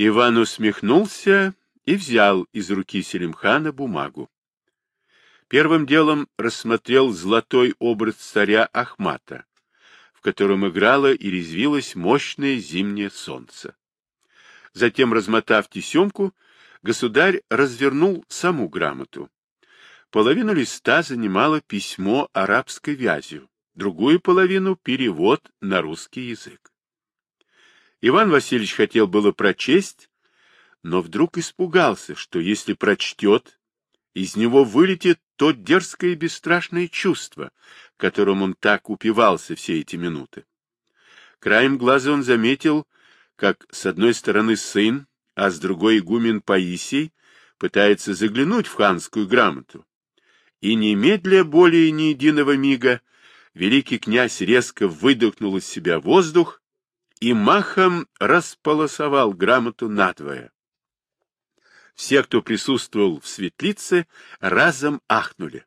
Иван усмехнулся и взял из руки Селимхана бумагу. Первым делом рассмотрел золотой образ царя Ахмата, в котором играло и резвилось мощное зимнее солнце. Затем, размотав тесемку, государь развернул саму грамоту. Половину листа занимало письмо арабской вязью, другую половину — перевод на русский язык. Иван Васильевич хотел было прочесть, но вдруг испугался, что если прочтет, из него вылетит то дерзкое и бесстрашное чувство, которым он так упивался все эти минуты. Краем глаза он заметил, как с одной стороны сын, а с другой игумен Паисий пытается заглянуть в ханскую грамоту. И немедля более ни единого мига великий князь резко выдохнул из себя воздух и махом располосовал грамоту надвое. Все, кто присутствовал в светлице, разом ахнули.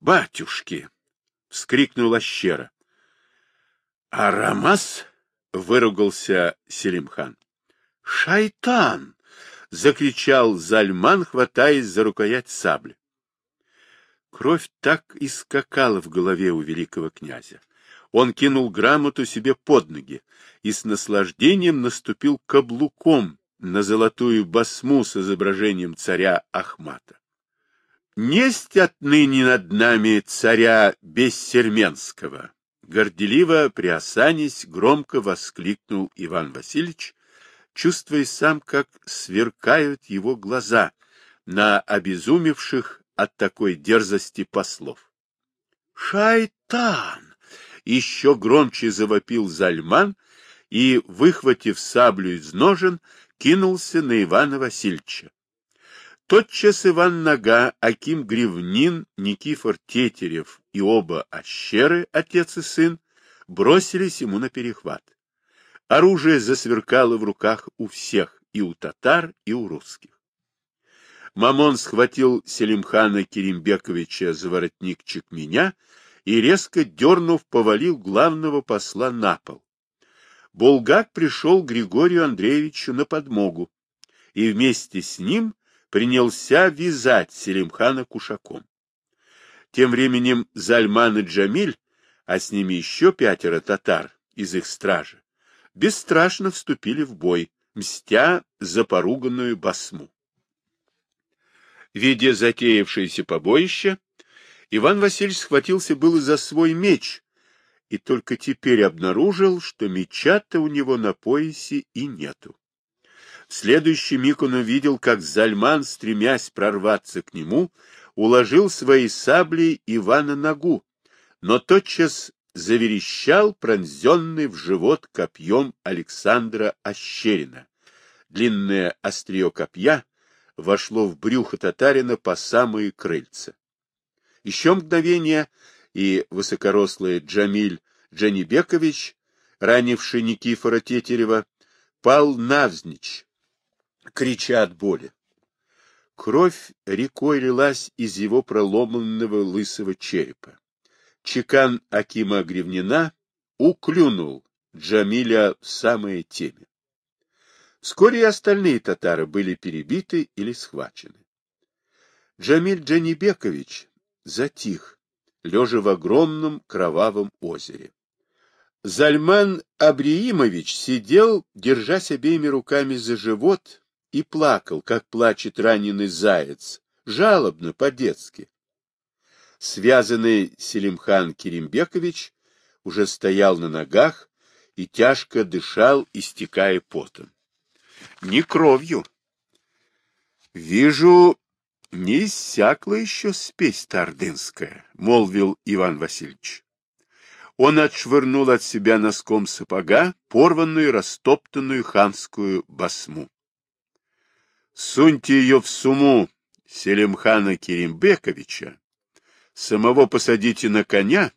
«Батюшки!» — вскрикнул Ащера. «Арамас!» — выругался Селимхан. «Шайтан!» — закричал Зальман, хватаясь за рукоять сабли. Кровь так и скакала в голове у великого князя. Он кинул грамоту себе под ноги и с наслаждением наступил каблуком на золотую басму с изображением царя Ахмата. «Несть отныне над нами царя Бессерменского!» Горделиво приосанясь, громко воскликнул Иван Васильевич, чувствуя сам, как сверкают его глаза на обезумевших от такой дерзости послов. «Шайтан!» — еще громче завопил Зальман и, выхватив саблю из ножен, кинулся на Ивана Васильевича. Тотчас Иван Нога, Аким Гривнин, Никифор Тетерев и оба ощеры, отец и сын, бросились ему на перехват. Оружие засверкало в руках у всех, и у татар, и у русских. Мамон схватил Селимхана Керимбековича за воротник Чекменя и, резко дернув, повалил главного посла на пол. Булгак пришел Григорию Андреевичу на подмогу, и вместе с ним принялся вязать Селимхана кушаком. Тем временем Зальман и Джамиль, а с ними еще пятеро татар из их стражи, бесстрашно вступили в бой, мстя за поруганную басму. Видя затеявшееся побоище, Иван Васильевич схватился было за свой меч и только теперь обнаружил, что меча-то у него на поясе и нету. В следующий миг он увидел, как Зальман, стремясь прорваться к нему, уложил свои сабли Ивана ногу, но тотчас заверещал пронзенный в живот копьем Александра Ощерина. Длинное острие копья вошло в брюхо татарина по самые крыльца. Еще мгновение, и высокорослый Джамиль Джанибекович, ранивший Никифора Тетерева, пал навзничь, крича от боли. Кровь рекой лилась из его проломанного лысого черепа. Чекан Акима Гривнина уклюнул Джамиля в самое теме. Вскоре и остальные татары были перебиты или схвачены. Джамиль Джанибекович затих, лежа в огромном кровавом озере. Зальман Абриимович сидел, держась обеими руками за живот, и плакал, как плачет раненый заяц, жалобно, по-детски. Связанный Селимхан Керимбекович уже стоял на ногах и тяжко дышал, истекая потом. Не кровью. Вижу, не иссякла еще спесь тардынская, молвил Иван Васильевич. Он отшвырнул от себя носком сапога порванную растоптанную ханскую басму. Суньте ее в суму Селимхана Керимбековича, самого посадите на коня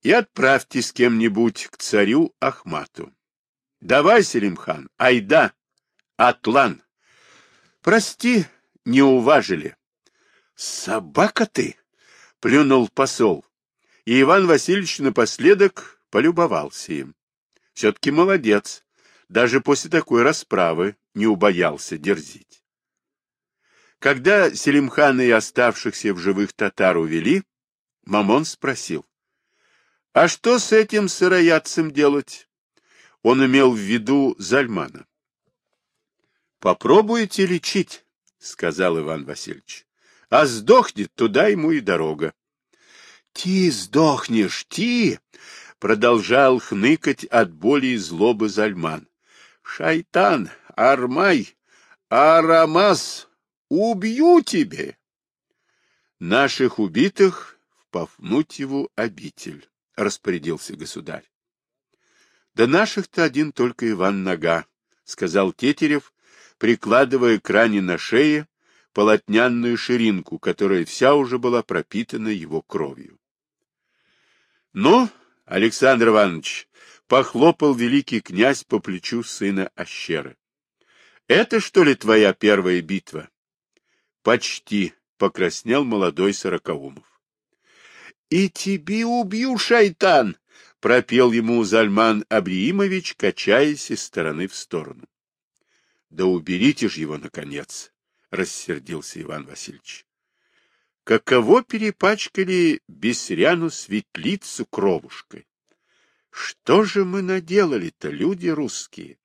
и отправьте с кем-нибудь к царю Ахмату. Давай, Селимхан, айда, атлан. Прости, не уважили. Собака ты, плюнул посол, и Иван Васильевич напоследок полюбовался им. Все-таки молодец, даже после такой расправы не убоялся дерзить. Когда Селимхана и оставшихся в живых татар увели, Мамон спросил, «А что с этим сыроядцем делать?» Он имел в виду Зальмана. «Попробуйте лечить», — сказал Иван Васильевич, «а сдохнет, туда ему и дорога». «Ти сдохнешь, ти!» — продолжал хныкать от боли и злобы Зальман. «Шайтан, Армай, Арамас, убью тебе!» «Наших убитых в Пафнутьеву обитель», — распорядился государь. «Да наших-то один только Иван Нога», — сказал Тетерев, прикладывая к ране на шее полотнянную ширинку, которая вся уже была пропитана его кровью. «Ну, Александр Иванович, похлопал великий князь по плечу сына Ащеры. Это, что ли, твоя первая битва? Почти, покраснел молодой Сорокаумов. И тебе убью, шайтан! пропел ему Зальман Абриимович, качаясь из стороны в сторону. Да уберите ж его, наконец, рассердился Иван Васильевич. Каково перепачкали Бесряну светлицу кровушкой? Что же мы наделали-то, люди русские?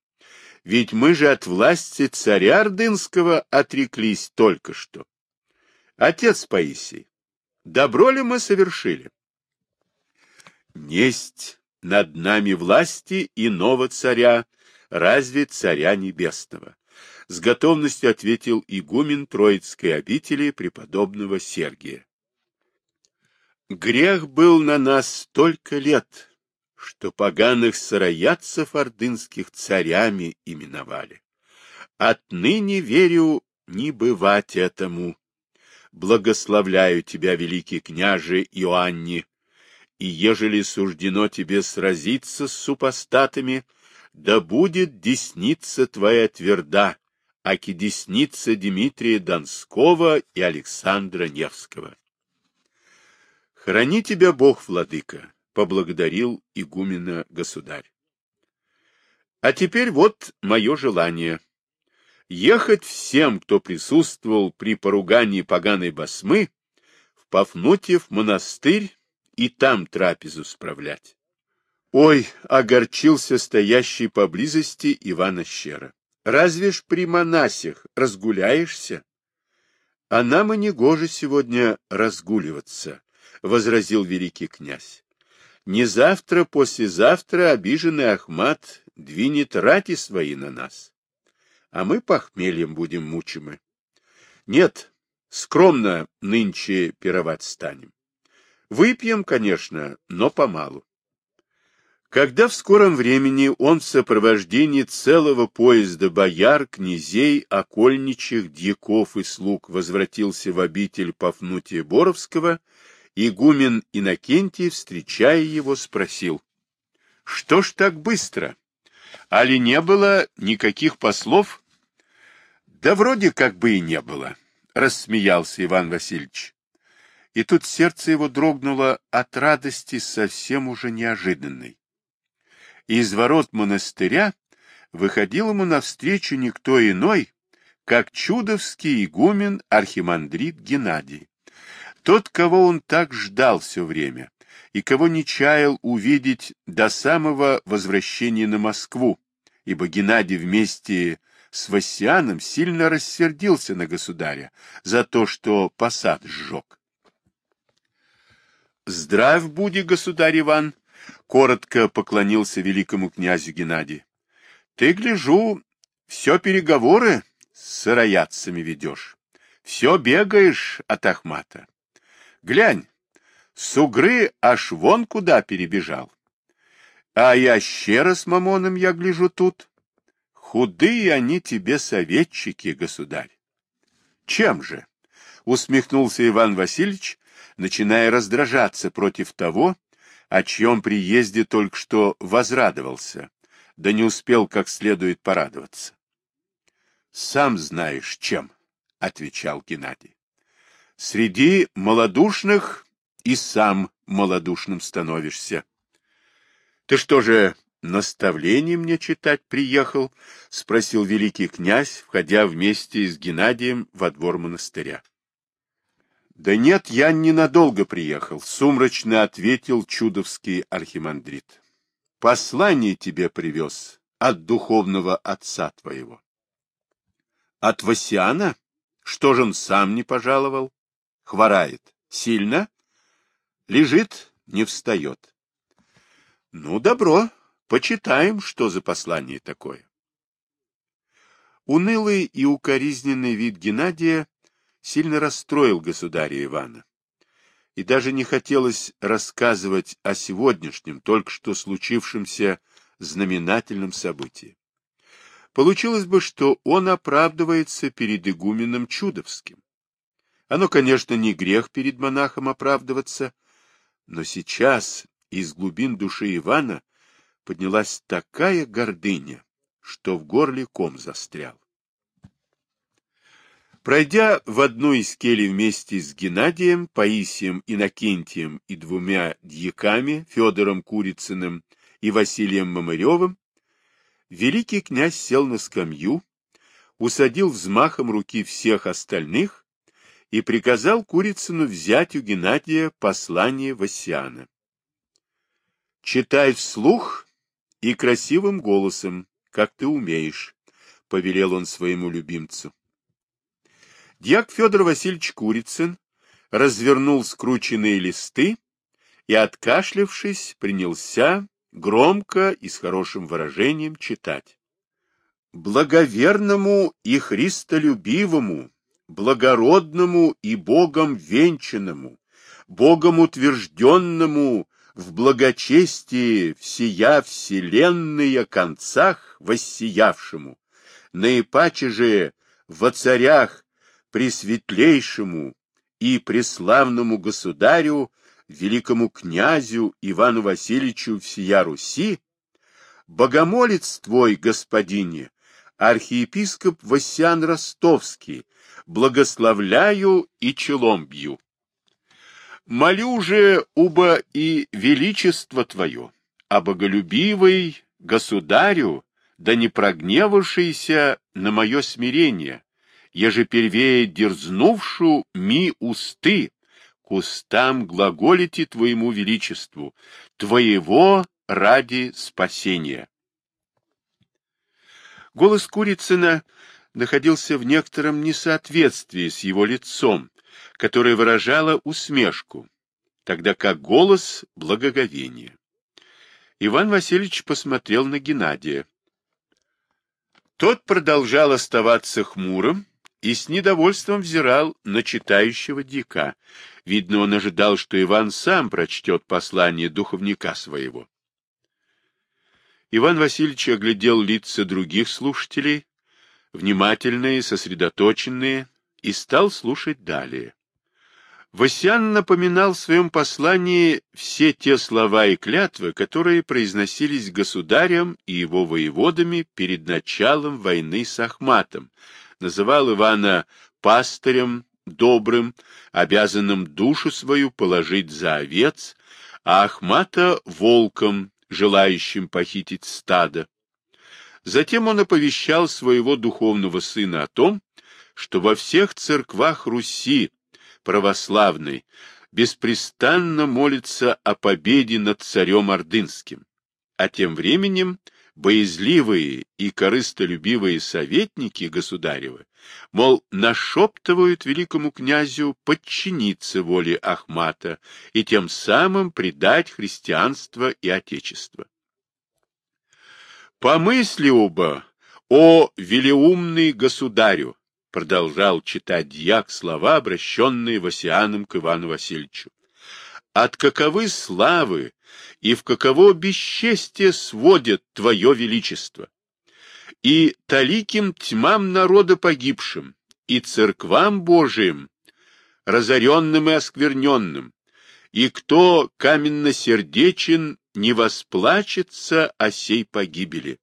Ведь мы же от власти царя Ордынского отреклись только что. Отец Паисий, добро ли мы совершили? Несть над нами власти иного царя, разве царя небесного? С готовностью ответил игумен Троицкой обители преподобного Сергия. Грех был на нас столько лет, что поганых сыроядцев ордынских царями именовали. Отныне верю не бывать этому. Благословляю тебя, великий княже Иоанни, и ежели суждено тебе сразиться с супостатами, да будет десница твоя тверда, аки десница Дмитрия Донского и Александра Невского. Храни тебя Бог, владыка, поблагодарил игумена государь. А теперь вот мое желание. Ехать всем, кто присутствовал при поругании поганой басмы, в Пафнутьев монастырь и там трапезу справлять. Ой, огорчился стоящий поблизости Ивана Щера. Разве ж при монасях разгуляешься? А нам и не гоже сегодня разгуливаться, — возразил великий князь. Не завтра, послезавтра обиженный Ахмат двинет рати свои на нас. А мы похмельем будем мучимы. Нет, скромно нынче пировать станем. Выпьем, конечно, но помалу. Когда в скором времени он в сопровождении целого поезда бояр, князей, окольничих, дьяков и слуг возвратился в обитель Пафнутия Боровского, Игумен Иннокентий, встречая его, спросил, — Что ж так быстро? Али не было никаких послов? — Да вроде как бы и не было, — рассмеялся Иван Васильевич. И тут сердце его дрогнуло от радости совсем уже неожиданной. Из ворот монастыря выходил ему навстречу никто иной, как чудовский игумен архимандрит Геннадий. Тот, кого он так ждал все время, и кого не чаял увидеть до самого возвращения на Москву, ибо Геннадий вместе с Васяном сильно рассердился на государя за то, что посад сжег. «Здравь буди, государь Иван!» — коротко поклонился великому князю Геннадий. — Ты, гляжу, все переговоры с сыроядцами ведешь, все бегаешь от Ахмата. Глянь, с Угры аж вон куда перебежал. А я щера с Мамоном, я гляжу тут. Худые они тебе советчики, государь. Чем же? Усмехнулся Иван Васильевич, начиная раздражаться против того, о чьем приезде только что возрадовался, да не успел как следует порадоваться. — Сам знаешь, чем, — отвечал Геннадий. Среди малодушных и сам малодушным становишься. Ты что же, наставление мне читать приехал? — спросил великий князь, входя вместе с Геннадием во двор монастыря. — Да нет, я ненадолго приехал, — сумрачно ответил чудовский архимандрит. — Послание тебе привез от духовного отца твоего. — От Васиана? Что же он сам не пожаловал? Хворает. Сильно? Лежит, не встает. Ну, добро, почитаем, что за послание такое. Унылый и укоризненный вид Геннадия сильно расстроил государя Ивана. И даже не хотелось рассказывать о сегодняшнем, только что случившемся знаменательном событии. Получилось бы, что он оправдывается перед игуменом Чудовским. Оно, конечно, не грех перед монахом оправдываться, но сейчас из глубин души Ивана поднялась такая гордыня, что в горле ком застрял. Пройдя в одну из келей вместе с Геннадием, Паисием, Иннокентием и двумя дьяками, Федором Курицыным и Василием Мамыревым, великий князь сел на скамью, усадил взмахом руки всех остальных и приказал Курицыну взять у Геннадия послание Васяна. «Читай вслух и красивым голосом, как ты умеешь», — повелел он своему любимцу. Дьяк Федор Васильевич Курицын развернул скрученные листы и, откашлявшись, принялся громко и с хорошим выражением читать. «Благоверному и христолюбивому, благородному и Богом венчанному, Богом утвержденному в благочестии всея вселенная концах воссиявшему, наипаче же во царях пресветлейшему и преславному государю, великому князю Ивану Васильевичу всея Руси, богомолец твой, господине, архиепископ Васян Ростовский, благословляю и челом бью. Молю же, уба и величество твое, а боголюбивый государю, да не прогневавшийся на мое смирение, еже первее дерзнувшу ми усты, к устам глаголите твоему величеству, твоего ради спасения. Голос Курицына находился в некотором несоответствии с его лицом, которое выражало усмешку, тогда как голос — благоговение. Иван Васильевич посмотрел на Геннадия. Тот продолжал оставаться хмурым, и с недовольством взирал на читающего дика. Видно, он ожидал, что Иван сам прочтет послание духовника своего. Иван Васильевич оглядел лица других слушателей, внимательные, сосредоточенные, и стал слушать далее. Васян напоминал в своем послании все те слова и клятвы, которые произносились государем и его воеводами перед началом войны с Ахматом, называл Ивана пастырем добрым, обязанным душу свою положить за овец, а Ахмата — волком, желающим похитить стадо. Затем он оповещал своего духовного сына о том, что во всех церквах Руси православной беспрестанно молится о победе над царем Ордынским, а тем временем боязливые и корыстолюбивые советники государевы, мол, нашептывают великому князю подчиниться воле Ахмата и тем самым предать христианство и отечество. «Помысли оба, о велеумный государю!» продолжал читать дьяк слова, обращенные Васианом к Ивану Васильевичу. «От каковы славы и в каково бесчестие сводят Твое Величество. И таликим тьмам народа погибшим, и церквам Божиим, разоренным и оскверненным, и кто каменно-сердечен не восплачется о сей погибели.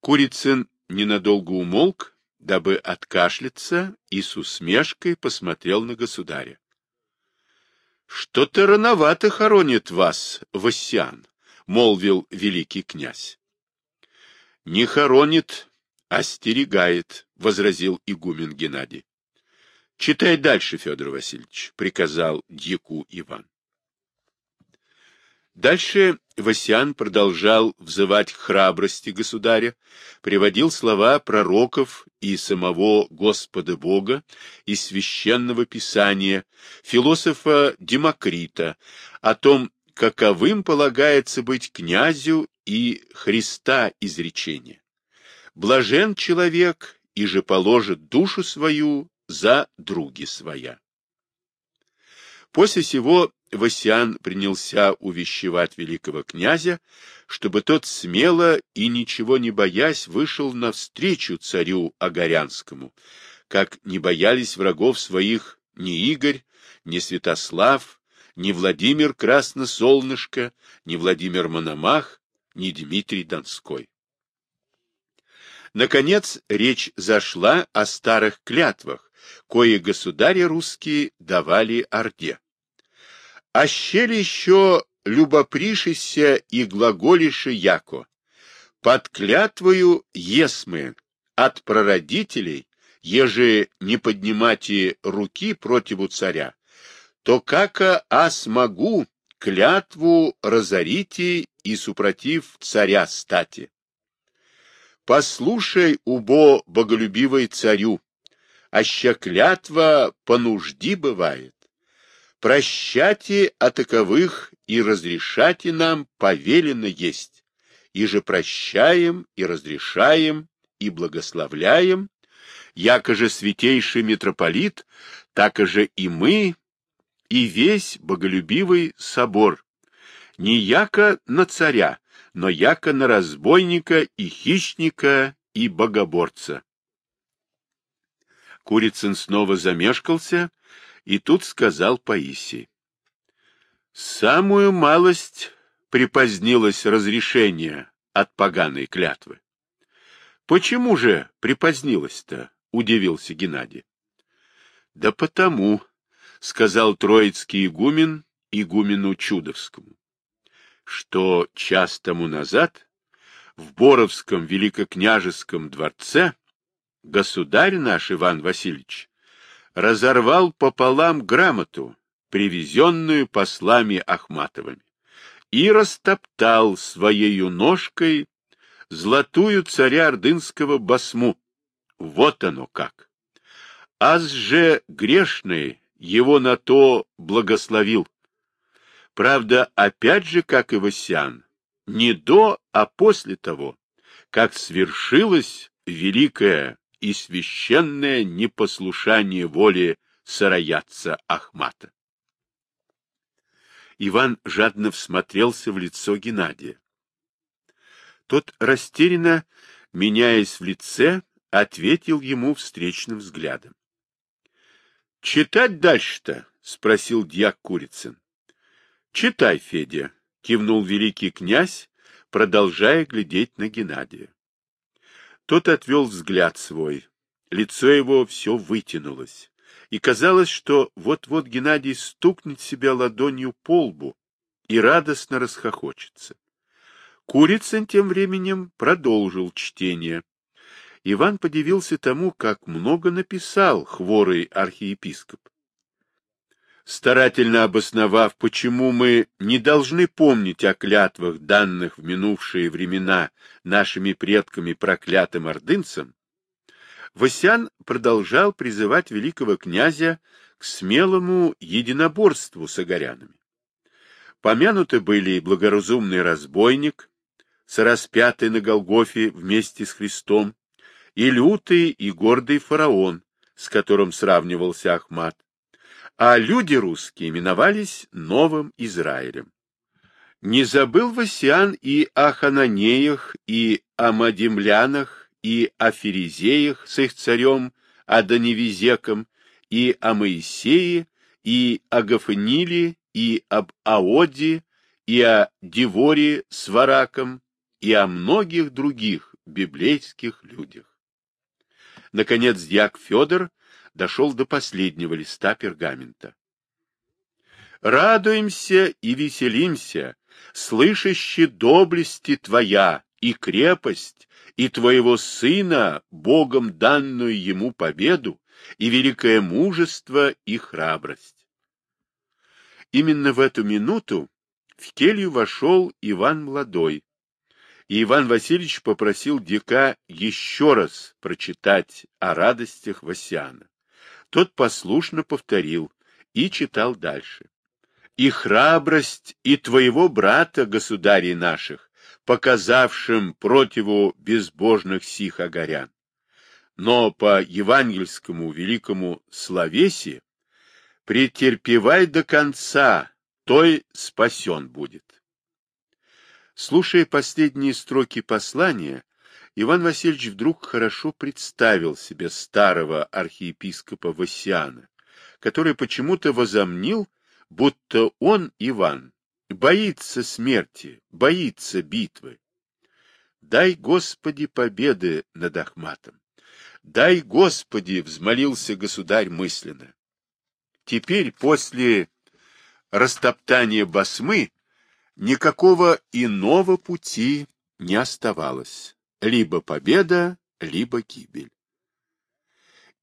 Курицын ненадолго умолк, дабы откашляться, и с усмешкой посмотрел на государя. Что-то рановато хоронит вас, Васян, — молвил великий князь. — Не хоронит, остерегает, — возразил игумен Геннадий. — Читай дальше, Федор Васильевич, — приказал дьяку Иван. Дальше Васян продолжал взывать к храбрости государя, приводил слова пророков и самого Господа Бога из священного писания, философа Демокрита, о том, каковым полагается быть князю и Христа изречение. Блажен человек, и же положит душу свою за други своя. После сего Васян принялся увещевать великого князя, чтобы тот смело и ничего не боясь вышел навстречу царю Огорянскому, как не боялись врагов своих ни Игорь, ни Святослав, ни Владимир Красносолнышко, ни Владимир Мономах, ни Дмитрий Донской. Наконец речь зашла о старых клятвах, кои государи русские давали Орде. А щель еще любопришися и глаголише яко. Под клятвою есмы от прародителей, еже не поднимайте руки противу царя, то как а смогу клятву разорите и супротив царя стати. Послушай, убо боголюбивой царю, аща клятва по нужди бывает прощайте о таковых и разрешайте нам повелено есть, и же прощаем и разрешаем и благословляем, яко же святейший митрополит, так же и мы, и весь боголюбивый собор, не яко на царя, но яко на разбойника и хищника и богоборца. Курицын снова замешкался, и тут сказал Паисий. Самую малость припозднилось разрешение от поганой клятвы. Почему же припозднилось-то? Удивился Геннадий. Да потому, сказал троицкий игумен игумену Чудовскому, что час тому назад в Боровском великокняжеском дворце государь наш Иван Васильевич разорвал пополам грамоту, привезенную послами Ахматовыми, и растоптал своею ножкой золотую царя Ордынского басму. Вот оно как! Аз же грешный его на то благословил. Правда, опять же, как и Васян, не до, а после того, как свершилось великое и священное непослушание воле сыроядца Ахмата. Иван жадно всмотрелся в лицо Геннадия. Тот растерянно, меняясь в лице, ответил ему встречным взглядом. — Читать дальше-то? — спросил дьяк Курицын. — Читай, Федя, — кивнул великий князь, продолжая глядеть на Геннадия. Тот отвел взгляд свой. Лицо его все вытянулось. И казалось, что вот-вот Геннадий стукнет себя ладонью по лбу и радостно расхохочется. Курицын тем временем продолжил чтение. Иван подивился тому, как много написал хворый архиепископ старательно обосновав, почему мы не должны помнить о клятвах, данных в минувшие времена нашими предками проклятым ордынцам, Васян продолжал призывать великого князя к смелому единоборству с огорянами. Помянуты были и благоразумный разбойник, сораспятый на Голгофе вместе с Христом, и лютый и гордый фараон, с которым сравнивался Ахмат, а люди русские именовались Новым Израилем. Не забыл Васиан и о Хананеях, и о Мадимлянах, и о Ферезеях с их царем Адоневизеком, и о Моисее, и о Гафаниле, и об Аоде, и о Диворе с Вараком, и о многих других библейских людях. Наконец, дьяк Федор дошел до последнего листа пергамента. Радуемся и веселимся, слышащи доблести Твоя и крепость, и Твоего Сына, Богом данную Ему победу, и великое мужество и храбрость. Именно в эту минуту в келью вошел Иван Младой, и Иван Васильевич попросил дика еще раз прочитать о радостях Васяна. Тот послушно повторил и читал дальше. «И храбрость и твоего брата, государей наших, показавшим противу безбожных сих огорян. Но по евангельскому великому словесию претерпевай до конца, той спасен будет. Слушая последние строки послания, Иван Васильевич вдруг хорошо представил себе старого архиепископа Васиана, который почему-то возомнил, будто он, Иван, боится смерти, боится битвы. Дай, Господи, победы над Ахматом. Дай, Господи, взмолился государь мысленно. Теперь, после растоптания басмы, никакого иного пути не оставалось. Либо победа, либо гибель.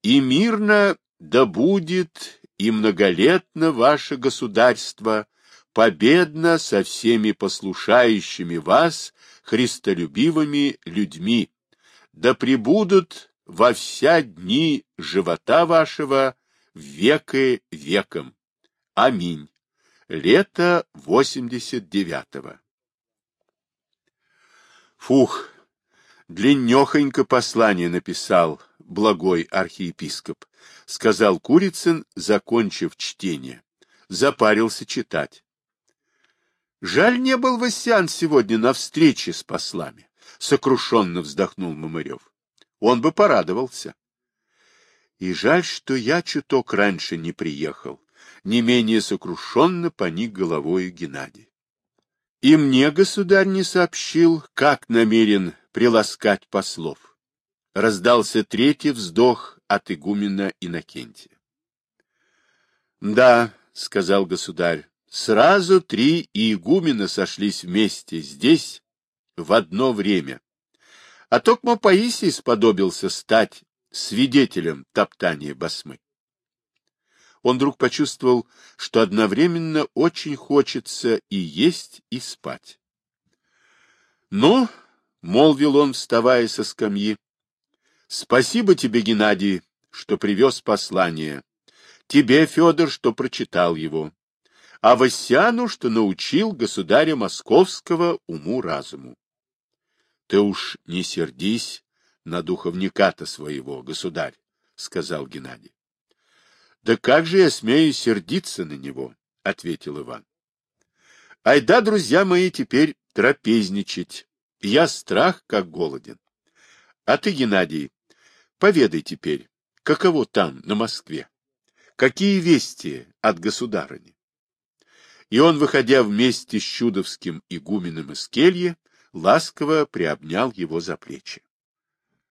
И мирно да будет и многолетно ваше государство, победно со всеми послушающими вас, христолюбивыми людьми, да пребудут во вся дни живота вашего веки веком. Аминь. Лето 89-го. Фух, длиннехонько послание написал благой архиепископ, сказал Курицын, закончив чтение. Запарился читать. Жаль, не был Васян сегодня на встрече с послами, сокрушенно вздохнул Мамырев. Он бы порадовался. И жаль, что я чуток раньше не приехал, не менее сокрушенно поник головою Геннадий. И мне государь не сообщил, как намерен приласкать послов. Раздался третий вздох от игумена Иннокентия. — Да, — сказал государь, — сразу три игумена сошлись вместе здесь в одно время. А Токмо Паисий сподобился стать свидетелем топтания басмы он вдруг почувствовал, что одновременно очень хочется и есть, и спать. «Ну, — молвил он, вставая со скамьи, — спасибо тебе, Геннадий, что привез послание, тебе, Федор, что прочитал его, а Васяну, что научил государя московского уму-разуму. Ты уж не сердись на духовника-то своего, государь, — сказал Геннадий. Да как же я смею сердиться на него, — ответил Иван. — Айда, друзья мои, теперь трапезничать. Я страх, как голоден. А ты, Геннадий, поведай теперь, каково там, на Москве? Какие вести от государыни? И он, выходя вместе с чудовским игуменом из кельи, ласково приобнял его за плечи.